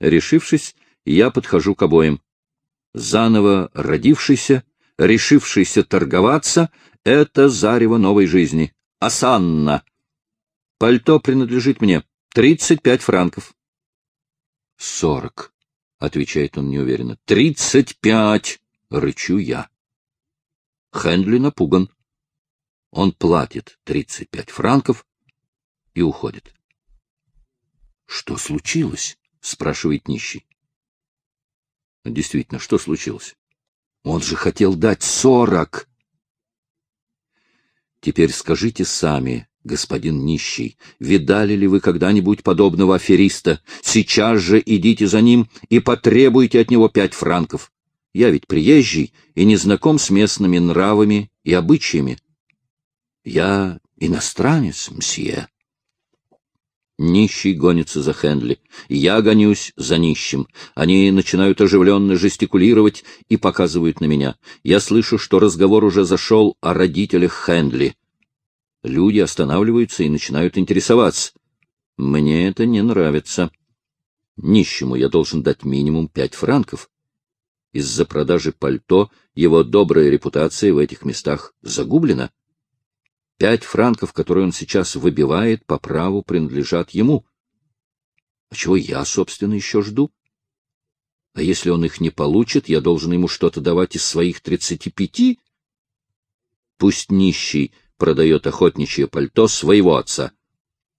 Решившись, я подхожу к обоим. Заново родившийся, решившийся торговаться — это зарево новой жизни. Асанна. Пальто принадлежит мне. Тридцать пять франков. Сорок, — отвечает он неуверенно. Тридцать пять, — рычу я. Хендли напуган. Он платит тридцать пять франков и уходит. — Что случилось? — спрашивает нищий. — Действительно, что случилось? Он же хотел дать сорок. Теперь скажите сами, господин нищий, видали ли вы когда-нибудь подобного афериста? Сейчас же идите за ним и потребуйте от него пять франков. Я ведь приезжий и не знаком с местными нравами и обычаями. Я иностранец, мсье. Нищий гонится за Хендли. Я гонюсь за нищим. Они начинают оживленно жестикулировать и показывают на меня. Я слышу, что разговор уже зашел о родителях Хендли. Люди останавливаются и начинают интересоваться. Мне это не нравится. Нищему я должен дать минимум пять франков. Из-за продажи пальто его добрая репутация в этих местах загублена. Пять франков, которые он сейчас выбивает, по праву принадлежат ему. А чего я, собственно, еще жду? А если он их не получит, я должен ему что-то давать из своих тридцати пяти? Пусть нищий продает охотничье пальто своего отца.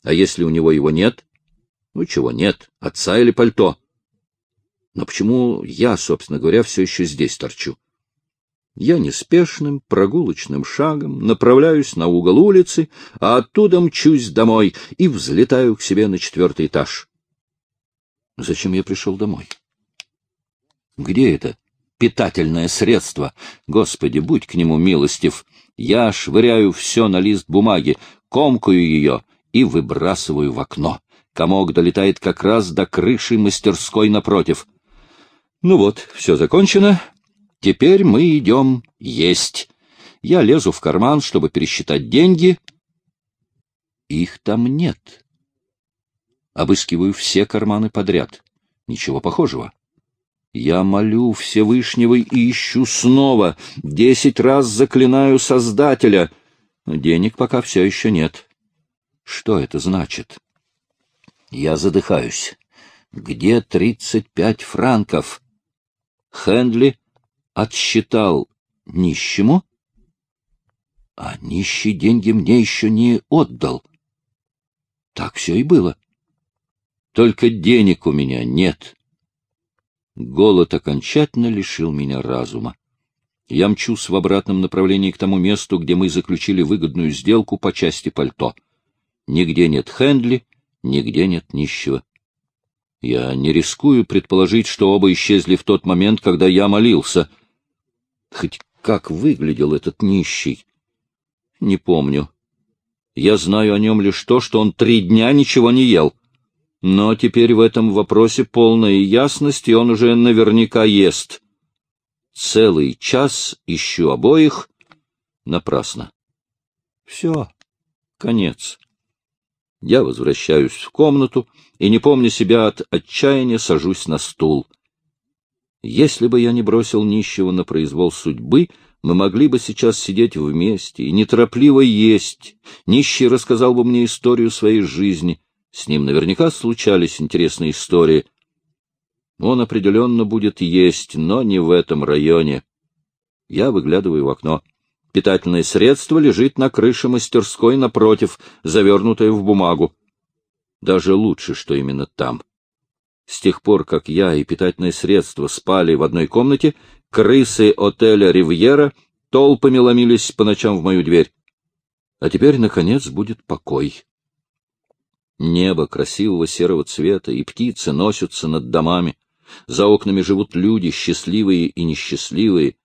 А если у него его нет? Ну, чего нет, отца или пальто? Но почему я, собственно говоря, все еще здесь торчу? Я неспешным прогулочным шагом направляюсь на угол улицы, а оттуда мчусь домой и взлетаю к себе на четвертый этаж. Зачем я пришел домой? Где это питательное средство? Господи, будь к нему милостив. Я швыряю все на лист бумаги, комкаю ее и выбрасываю в окно. Комок долетает как раз до крыши мастерской напротив. Ну вот, все закончено. Теперь мы идем есть. Я лезу в карман, чтобы пересчитать деньги. Их там нет. Обыскиваю все карманы подряд. Ничего похожего. Я молю Всевышнего и ищу снова. Десять раз заклинаю Создателя. Денег пока все еще нет. Что это значит? Я задыхаюсь. Где тридцать пять франков? Хендли отсчитал нищему, а нищий деньги мне еще не отдал. Так все и было. Только денег у меня нет. Голод окончательно лишил меня разума. Я мчусь в обратном направлении к тому месту, где мы заключили выгодную сделку по части пальто. Нигде нет Хендли, нигде нет нищего. Я не рискую предположить, что оба исчезли в тот момент, когда я молился. Хоть как выглядел этот нищий? Не помню. Я знаю о нем лишь то, что он три дня ничего не ел. Но теперь в этом вопросе полная ясность, и он уже наверняка ест. Целый час ищу обоих. Напрасно. Все. Конец. Я возвращаюсь в комнату и, не помня себя от отчаяния, сажусь на стул — если бы я не бросил нищего на произвол судьбы, мы могли бы сейчас сидеть вместе и неторопливо есть. Нищий рассказал бы мне историю своей жизни. С ним наверняка случались интересные истории. Он определенно будет есть, но не в этом районе. Я выглядываю в окно. Питательное средство лежит на крыше мастерской напротив, завернутое в бумагу. Даже лучше, что именно там. С тех пор, как я и питательные средства спали в одной комнате, крысы отеля «Ривьера» толпами ломились по ночам в мою дверь. А теперь, наконец, будет покой. Небо красивого серого цвета, и птицы носятся над домами. За окнами живут люди, счастливые и несчастливые.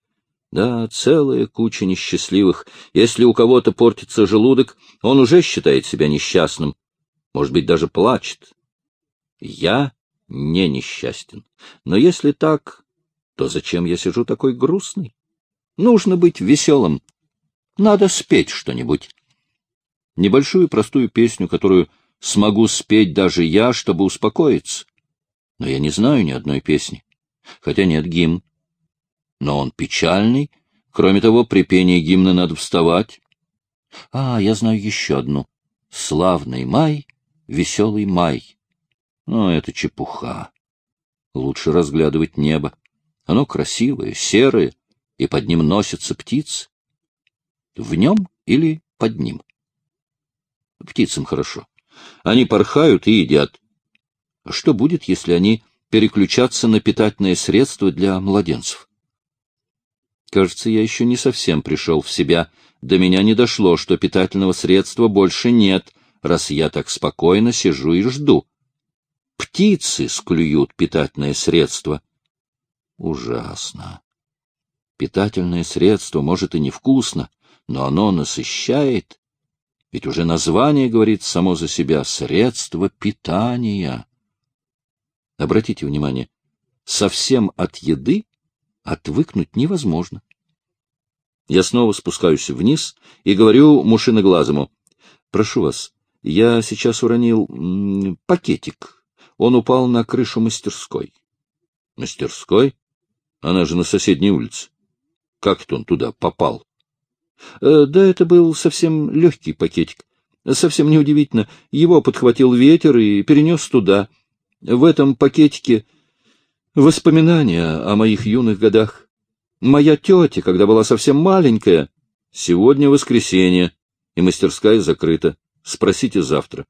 Да, целая куча несчастливых. Если у кого-то портится желудок, он уже считает себя несчастным. Может быть, даже плачет. Я не несчастен. Но если так, то зачем я сижу такой грустный? Нужно быть веселым. Надо спеть что-нибудь. Небольшую простую песню, которую смогу спеть даже я, чтобы успокоиться. Но я не знаю ни одной песни. Хотя нет гимн. Но он печальный. Кроме того, при пении гимна надо вставать. А, я знаю еще одну. Славный май, веселый май. Но это чепуха. Лучше разглядывать небо. Оно красивое, серое, и под ним носятся птицы. В нем или под ним? Птицам хорошо. Они порхают и едят. А что будет, если они переключатся на питательные средства для младенцев? Кажется, я еще не совсем пришел в себя. До меня не дошло, что питательного средства больше нет, раз я так спокойно сижу и жду. Птицы склюют питательное средство. Ужасно. Питательное средство, может, и невкусно, но оно насыщает. Ведь уже название говорит само за себя — средство питания. Обратите внимание, совсем от еды отвыкнуть невозможно. Я снова спускаюсь вниз и говорю мушиноглазому. — Прошу вас, я сейчас уронил пакетик. Он упал на крышу мастерской. — Мастерской? Она же на соседней улице. Как это он туда попал? Э, — Да это был совсем легкий пакетик. Совсем неудивительно. Его подхватил ветер и перенес туда. В этом пакетике воспоминания о моих юных годах. Моя тетя, когда была совсем маленькая, сегодня воскресенье, и мастерская закрыта. Спросите завтра.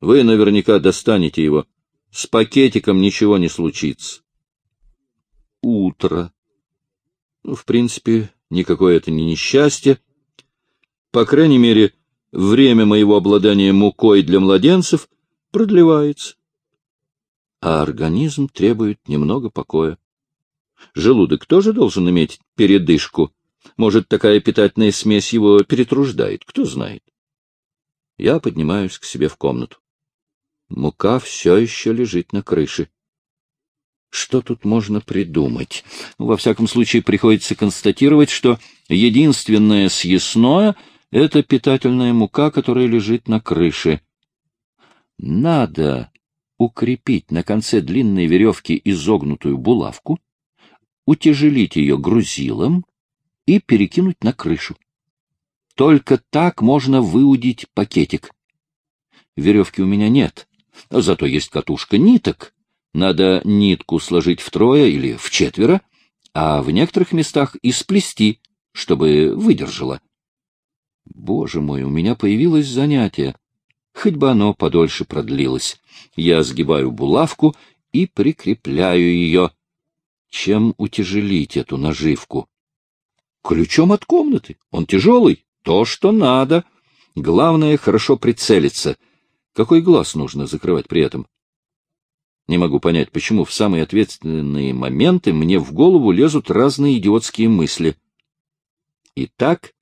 Вы наверняка достанете его. С пакетиком ничего не случится. Утро. В принципе, никакое это не несчастье. По крайней мере, время моего обладания мукой для младенцев продлевается. А организм требует немного покоя. Желудок тоже должен иметь передышку. Может, такая питательная смесь его перетруждает, кто знает. Я поднимаюсь к себе в комнату. Мука все еще лежит на крыше. Что тут можно придумать? Во всяком случае, приходится констатировать, что единственное съестное — это питательная мука, которая лежит на крыше. Надо укрепить на конце длинной веревки изогнутую булавку, утяжелить ее грузилом и перекинуть на крышу. Только так можно выудить пакетик. Веревки у меня нет, зато есть катушка ниток. Надо нитку сложить втрое или в четверо, а в некоторых местах и сплести, чтобы выдержала. Боже мой, у меня появилось занятие. Хоть бы оно подольше продлилось. Я сгибаю булавку и прикрепляю ее. Чем утяжелить эту наживку? Ключом от комнаты. Он тяжелый. То, что надо. Главное, хорошо прицелиться. Какой глаз нужно закрывать при этом? Не могу понять, почему в самые ответственные моменты мне в голову лезут разные идиотские мысли. Итак,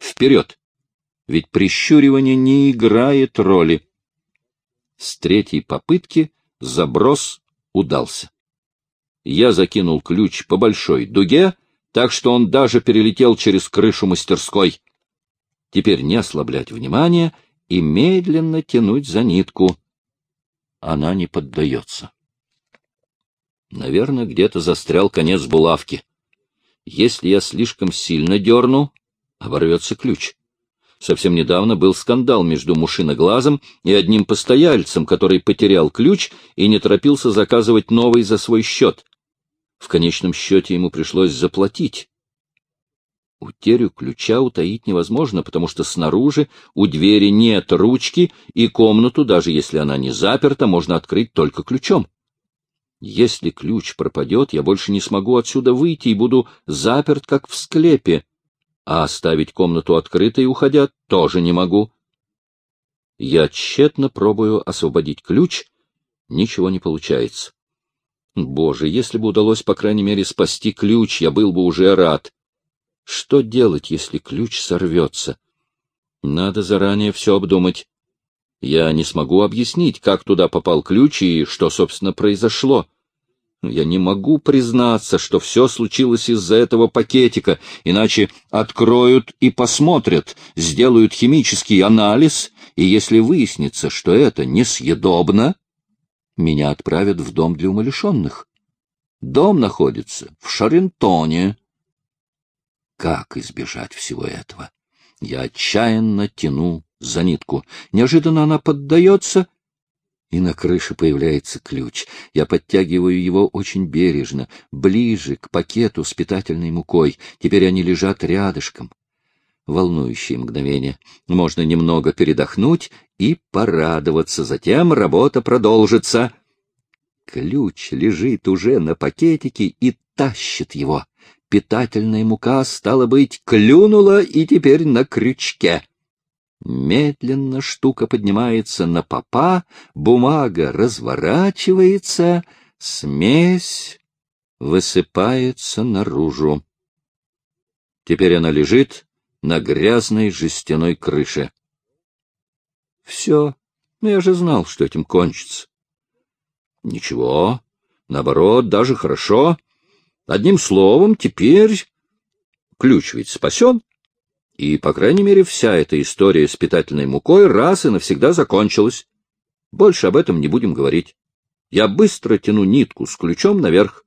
вперед! Ведь прищуривание не играет роли. С третьей попытки заброс удался. Я закинул ключ по большой дуге, так что он даже перелетел через крышу мастерской. Теперь не ослаблять внимание и медленно тянуть за нитку. Она не поддается. Наверное, где-то застрял конец булавки. Если я слишком сильно дерну, оборвется ключ. Совсем недавно был скандал между мушиноглазом и одним постояльцем, который потерял ключ и не торопился заказывать новый за свой счет. В конечном счете ему пришлось заплатить. Утерю ключа утаить невозможно, потому что снаружи у двери нет ручки, и комнату, даже если она не заперта, можно открыть только ключом. Если ключ пропадет, я больше не смогу отсюда выйти и буду заперт, как в склепе а оставить комнату открытой, уходя, тоже не могу. Я тщетно пробую освободить ключ, ничего не получается. Боже, если бы удалось, по крайней мере, спасти ключ, я был бы уже рад. Что делать, если ключ сорвется? Надо заранее все обдумать. Я не смогу объяснить, как туда попал ключ и что, собственно, произошло. Я не могу признаться, что все случилось из-за этого пакетика, иначе откроют и посмотрят, сделают химический анализ, и если выяснится, что это несъедобно, меня отправят в дом для умалишенных. Дом находится в Шарентоне. Как избежать всего этого? Я отчаянно тяну за нитку. Неожиданно она поддается, и на крыше появляется ключ. Я подтягиваю его очень бережно, ближе к пакету с питательной мукой. Теперь они лежат рядышком. Волнующие мгновения. Можно немного передохнуть и порадоваться. Затем работа продолжится. Ключ лежит уже на пакетике и тащит его. Питательная мука, стала быть, клюнула и теперь на крючке. Медленно штука поднимается на попа, бумага разворачивается, смесь высыпается наружу. Теперь она лежит на грязной жестяной крыше. Все, ну я же знал, что этим кончится. Ничего, наоборот, даже хорошо. Одним словом, теперь ключ ведь спасен. И, по крайней мере, вся эта история с питательной мукой раз и навсегда закончилась. Больше об этом не будем говорить. Я быстро тяну нитку с ключом наверх.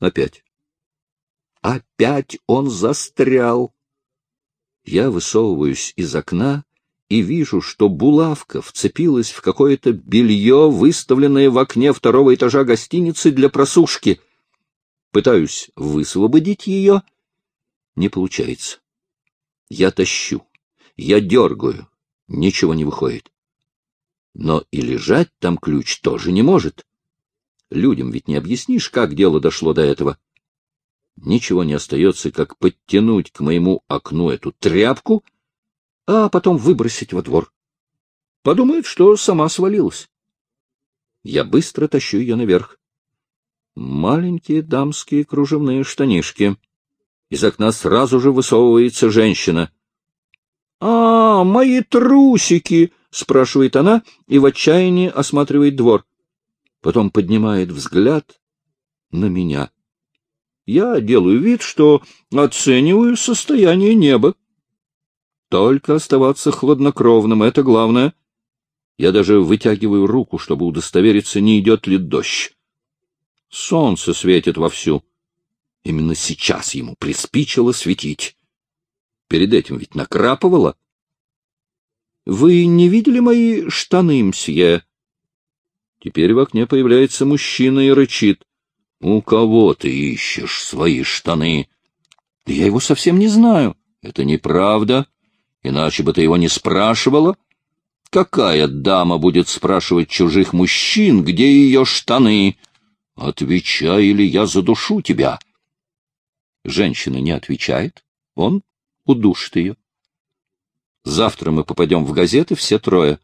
Опять. Опять он застрял. Я высовываюсь из окна и вижу, что булавка вцепилась в какое-то белье, выставленное в окне второго этажа гостиницы для просушки. Пытаюсь высвободить ее. Не получается. Я тащу, я дергаю, ничего не выходит. Но и лежать там ключ тоже не может. Людям ведь не объяснишь, как дело дошло до этого. Ничего не остается, как подтянуть к моему окну эту тряпку, а потом выбросить во двор. Подумают, что сама свалилась. Я быстро тащу ее наверх. Маленькие дамские кружевные штанишки. Из окна сразу же высовывается женщина. — А, мои трусики! — спрашивает она и в отчаянии осматривает двор. Потом поднимает взгляд на меня. Я делаю вид, что оцениваю состояние неба. Только оставаться хладнокровным — это главное. Я даже вытягиваю руку, чтобы удостовериться, не идет ли дождь. Солнце светит вовсю. Именно сейчас ему приспичило светить. Перед этим ведь накрапывало. — Вы не видели мои штаны, мсье? Теперь в окне появляется мужчина и рычит. — У кого ты ищешь свои штаны? — Да я его совсем не знаю. — Это неправда. Иначе бы ты его не спрашивала. Какая дама будет спрашивать чужих мужчин, где ее штаны? Отвечай, или я задушу тебя. — Женщина не отвечает, он удушит ее. Завтра мы попадем в газеты все трое.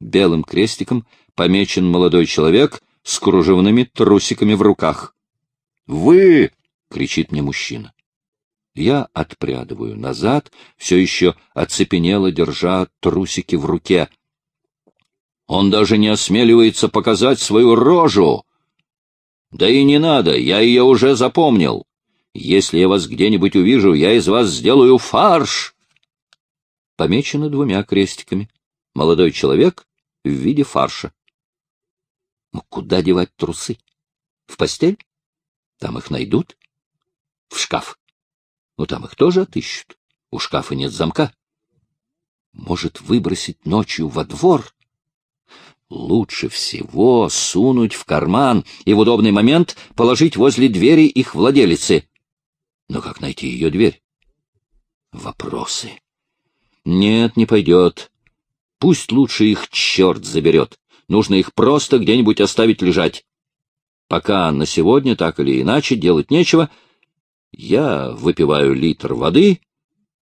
Белым крестиком помечен молодой человек с кружевными трусиками в руках. «Вы!» — кричит мне мужчина. Я отпрядываю назад, все еще оцепенело, держа трусики в руке. Он даже не осмеливается показать свою рожу. Да и не надо, я ее уже запомнил. Если я вас где-нибудь увижу, я из вас сделаю фарш!» Помечено двумя крестиками. Молодой человек в виде фарша. Ну, куда девать трусы? В постель? Там их найдут. В шкаф. Ну, там их тоже отыщут. У шкафа нет замка. Может, выбросить ночью во двор? Лучше всего сунуть в карман и в удобный момент положить возле двери их владелицы. Но как найти ее дверь? Вопросы. Нет, не пойдет. Пусть лучше их черт заберет. Нужно их просто где-нибудь оставить лежать. Пока на сегодня так или иначе делать нечего, я выпиваю литр воды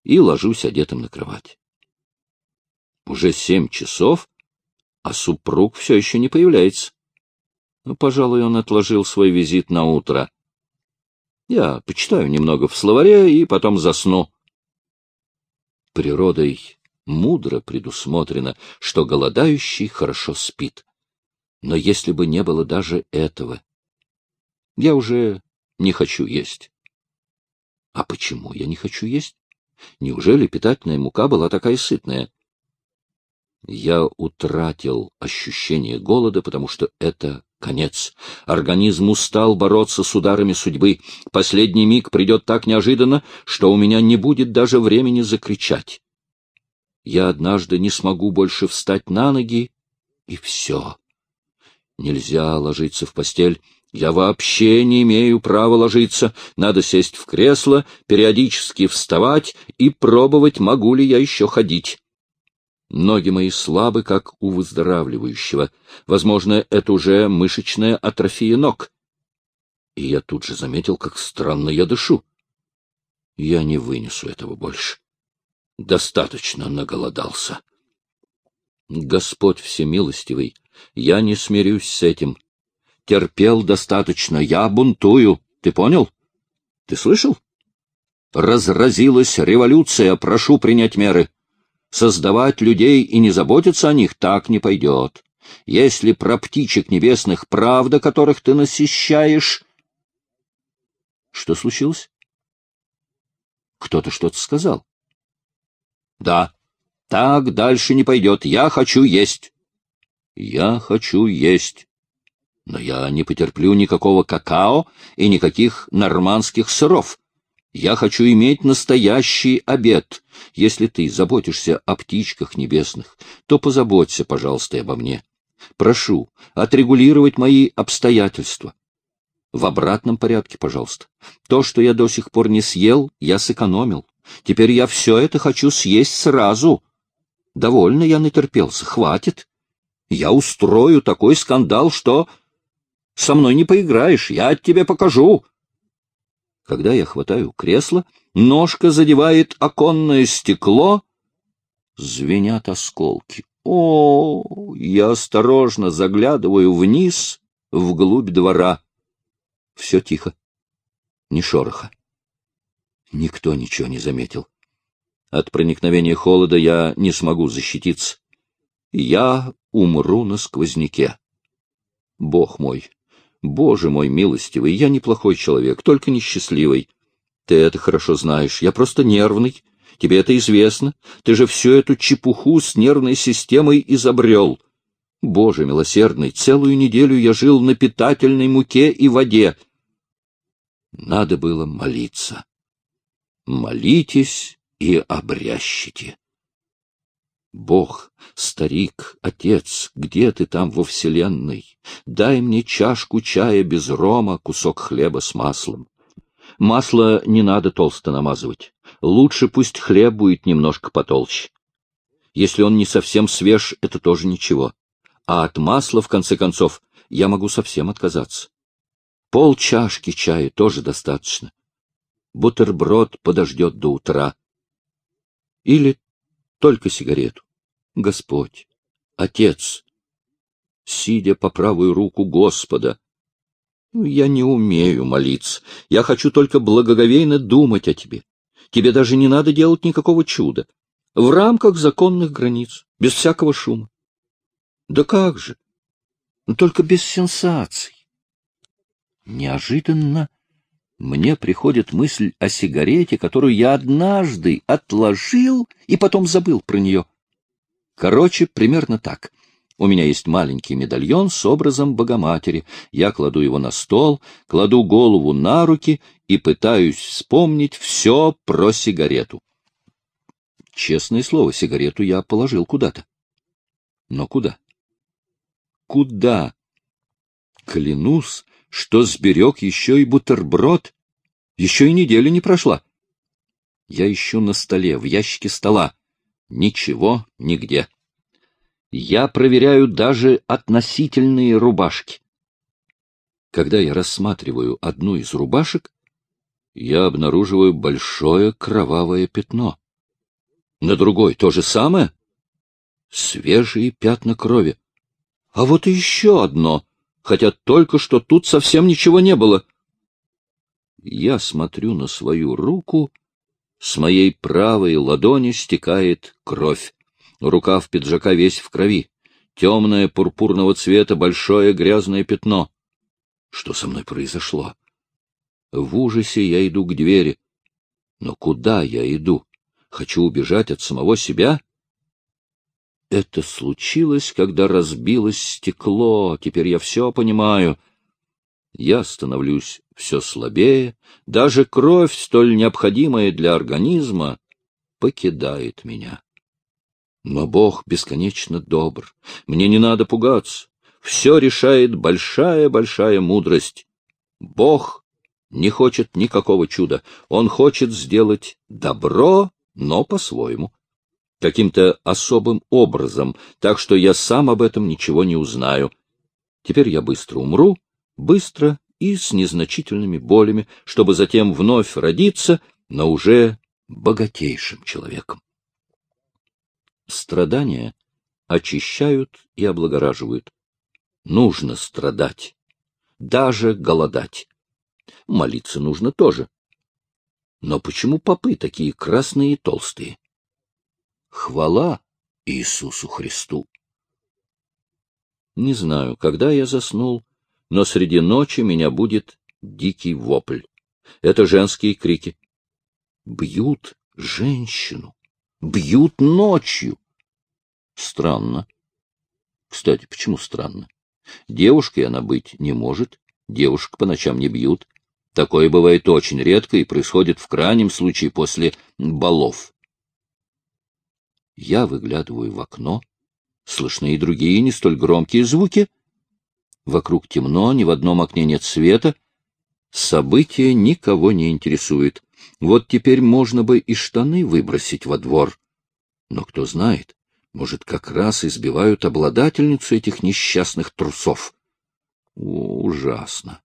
и ложусь одетым на кровать. Уже семь часов, а супруг все еще не появляется. Ну, пожалуй, он отложил свой визит на утро. Я почитаю немного в словаре и потом засну. Природой мудро предусмотрено, что голодающий хорошо спит. Но если бы не было даже этого, я уже не хочу есть. А почему я не хочу есть? Неужели питательная мука была такая сытная? Я утратил ощущение голода, потому что это конец. Организм устал бороться с ударами судьбы. Последний миг придет так неожиданно, что у меня не будет даже времени закричать. Я однажды не смогу больше встать на ноги, и все. Нельзя ложиться в постель. Я вообще не имею права ложиться. Надо сесть в кресло, периодически вставать и пробовать, могу ли я еще ходить. Ноги мои слабы, как у выздоравливающего. Возможно, это уже мышечная атрофия ног. И я тут же заметил, как странно я дышу. Я не вынесу этого больше. Достаточно наголодался. Господь всемилостивый, я не смирюсь с этим. Терпел достаточно, я бунтую. Ты понял? Ты слышал? Разразилась революция, прошу принять меры. Создавать людей и не заботиться о них так не пойдет. Если про птичек небесных правда, которых ты насыщаешь... Что случилось? Кто-то что-то сказал. Да, так дальше не пойдет. Я хочу есть. Я хочу есть. Но я не потерплю никакого какао и никаких нормандских сыров. Я хочу иметь настоящий обед. Если ты заботишься о птичках небесных, то позаботься, пожалуйста, обо мне. Прошу отрегулировать мои обстоятельства. В обратном порядке, пожалуйста. То, что я до сих пор не съел, я сэкономил. Теперь я все это хочу съесть сразу. Довольно я натерпелся, хватит. Я устрою такой скандал, что... Со мной не поиграешь, я тебе покажу. Когда я хватаю кресло, ножка задевает оконное стекло, звенят осколки. О, я осторожно заглядываю вниз, вглубь двора. Все тихо, ни шороха. Никто ничего не заметил. От проникновения холода я не смогу защититься. Я умру на сквозняке. Бог мой, Боже мой милостивый, я неплохой человек, только несчастливый. Ты это хорошо знаешь, я просто нервный. Тебе это известно. Ты же всю эту чепуху с нервной системой изобрел. Боже милосердный, целую неделю я жил на питательной муке и воде. Надо было молиться. Молитесь и обрящите. Бог, старик, отец, где ты там во вселенной? Дай мне чашку чая без рома, кусок хлеба с маслом. Масло не надо толсто намазывать. Лучше пусть хлеб будет немножко потолще. Если он не совсем свеж, это тоже ничего. А от масла, в конце концов, я могу совсем отказаться. Пол чашки чая тоже достаточно. Бутерброд подождет до утра. Или только сигарету. Господь, Отец, сидя по правую руку Господа. Я не умею молиться. Я хочу только благоговейно думать о Тебе. Тебе даже не надо делать никакого чуда. В рамках законных границ, без всякого шума. Да как же? Только без сенсаций. Неожиданно мне приходит мысль о сигарете, которую я однажды отложил и потом забыл про нее. Короче, примерно так. У меня есть маленький медальон с образом Богоматери. Я кладу его на стол, кладу голову на руки и пытаюсь вспомнить все про сигарету. Честное слово, сигарету я положил куда-то. Но куда? Куда? Клянусь, что сберег еще и бутерброд. Еще и неделя не прошла. Я ищу на столе, в ящике стола. Ничего нигде. Я проверяю даже относительные рубашки. Когда я рассматриваю одну из рубашек, я обнаруживаю большое кровавое пятно. На другой то же самое. Свежие пятна крови. А вот еще одно — хотя только что тут совсем ничего не было. Я смотрю на свою руку, с моей правой ладони стекает кровь. Рукав пиджака весь в крови. Темное пурпурного цвета большое грязное пятно. Что со мной произошло? В ужасе я иду к двери. Но куда я иду? Хочу убежать от самого себя? Это случилось, когда разбилось стекло. Теперь я все понимаю. Я становлюсь все слабее. Даже кровь, столь необходимая для организма, покидает меня. Но Бог бесконечно добр. Мне не надо пугаться. Все решает большая-большая мудрость. Бог не хочет никакого чуда. Он хочет сделать добро, но по-своему каким-то особым образом, так что я сам об этом ничего не узнаю. Теперь я быстро умру, быстро и с незначительными болями, чтобы затем вновь родиться, но уже богатейшим человеком. Страдания очищают и облагораживают. Нужно страдать, даже голодать. Молиться нужно тоже. Но почему попы такие красные и толстые? Хвала Иисусу Христу! Не знаю, когда я заснул, но среди ночи меня будет дикий вопль. Это женские крики. Бьют женщину. Бьют ночью. Странно. Кстати, почему странно? Девушкой она быть не может. Девушек по ночам не бьют. Такое бывает очень редко и происходит в крайнем случае после балов. Я выглядываю в окно. Слышны и другие не столь громкие звуки. Вокруг темно, ни в одном окне нет света. Событие никого не интересует. Вот теперь можно бы и штаны выбросить во двор. Но кто знает, может, как раз избивают обладательницу этих несчастных трусов. ужасно.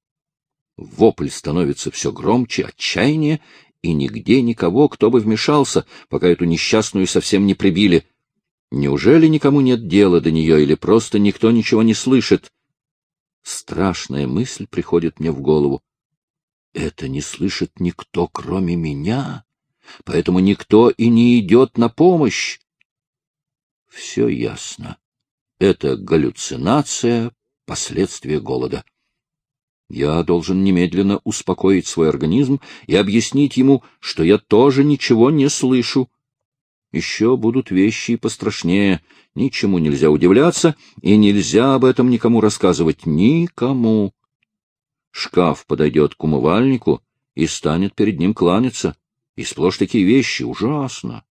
Вопль становится все громче, отчаяние, и нигде никого, кто бы вмешался, пока эту несчастную совсем не прибили. Неужели никому нет дела до нее, или просто никто ничего не слышит? Страшная мысль приходит мне в голову. Это не слышит никто, кроме меня, поэтому никто и не идет на помощь. Все ясно. Это галлюцинация, последствия голода. Я должен немедленно успокоить свой организм и объяснить ему, что я тоже ничего не слышу. Еще будут вещи и пострашнее. Ничему нельзя удивляться, и нельзя об этом никому рассказывать. Никому. Шкаф подойдет к умывальнику и станет перед ним кланяться. И сплошь такие вещи. Ужасно.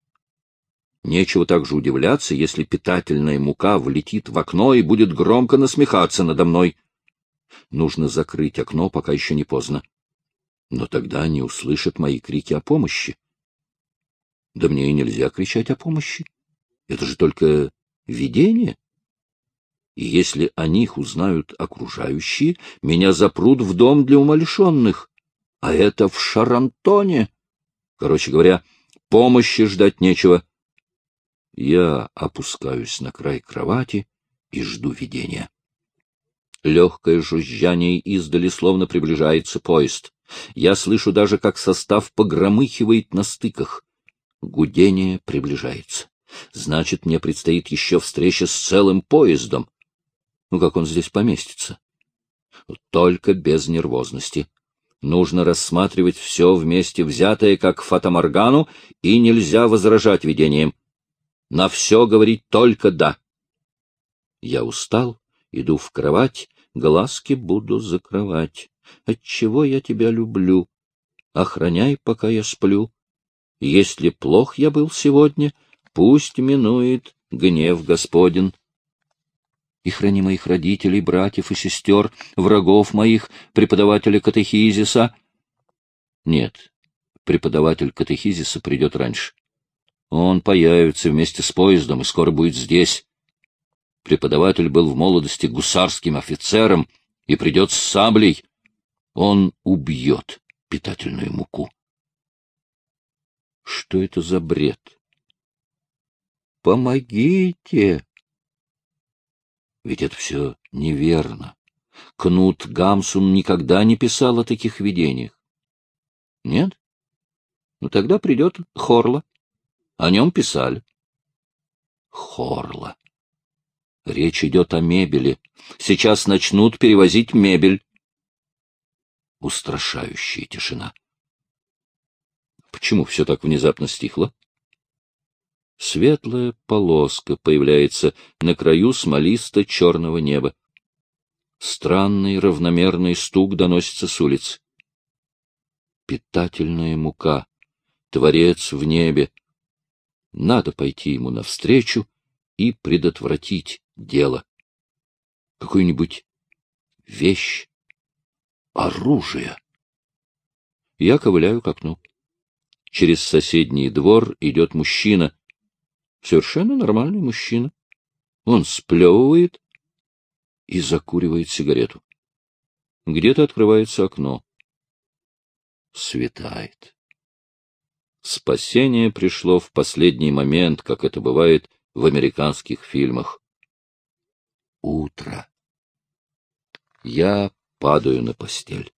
Нечего также удивляться, если питательная мука влетит в окно и будет громко насмехаться надо мной. Нужно закрыть окно, пока еще не поздно. Но тогда они услышат мои крики о помощи. Да мне и нельзя кричать о помощи. Это же только видение. И если о них узнают окружающие, меня запрут в дом для умалишенных. А это в Шарантоне. Короче говоря, помощи ждать нечего. Я опускаюсь на край кровати и жду видения. Легкое жужжание издали, словно приближается поезд. Я слышу даже, как состав погромыхивает на стыках. Гудение приближается. Значит, мне предстоит еще встреча с целым поездом. Ну, как он здесь поместится? Только без нервозности. Нужно рассматривать все вместе взятое, как фатаморгану, и нельзя возражать видением. На все говорить только «да». Я устал, иду в кровать глазки буду закрывать. Отчего я тебя люблю? Охраняй, пока я сплю. Если плох я был сегодня, пусть минует гнев Господен. И храни моих родителей, братьев и сестер, врагов моих, преподавателя катехизиса. Нет, преподаватель катехизиса придет раньше. Он появится вместе с поездом и скоро будет здесь. Преподаватель был в молодости гусарским офицером и придет с саблей. Он убьет питательную муку. Что это за бред? Помогите! Ведь это все неверно. Кнут Гамсун никогда не писал о таких видениях. Нет? Ну тогда придет Хорла. О нем писали. Хорла. Речь идет о мебели. Сейчас начнут перевозить мебель. Устрашающая тишина. Почему все так внезапно стихло? Светлая полоска появляется на краю смолисто-черного неба. Странный равномерный стук доносится с улиц. Питательная мука. Творец в небе. Надо пойти ему навстречу и предотвратить дело. Какую-нибудь вещь, оружие. Я ковыляю к окну. Через соседний двор идет мужчина. Совершенно нормальный мужчина. Он сплевывает и закуривает сигарету. Где-то открывается окно. Светает. Спасение пришло в последний момент, как это бывает в американских фильмах. Утро. Я падаю на постель.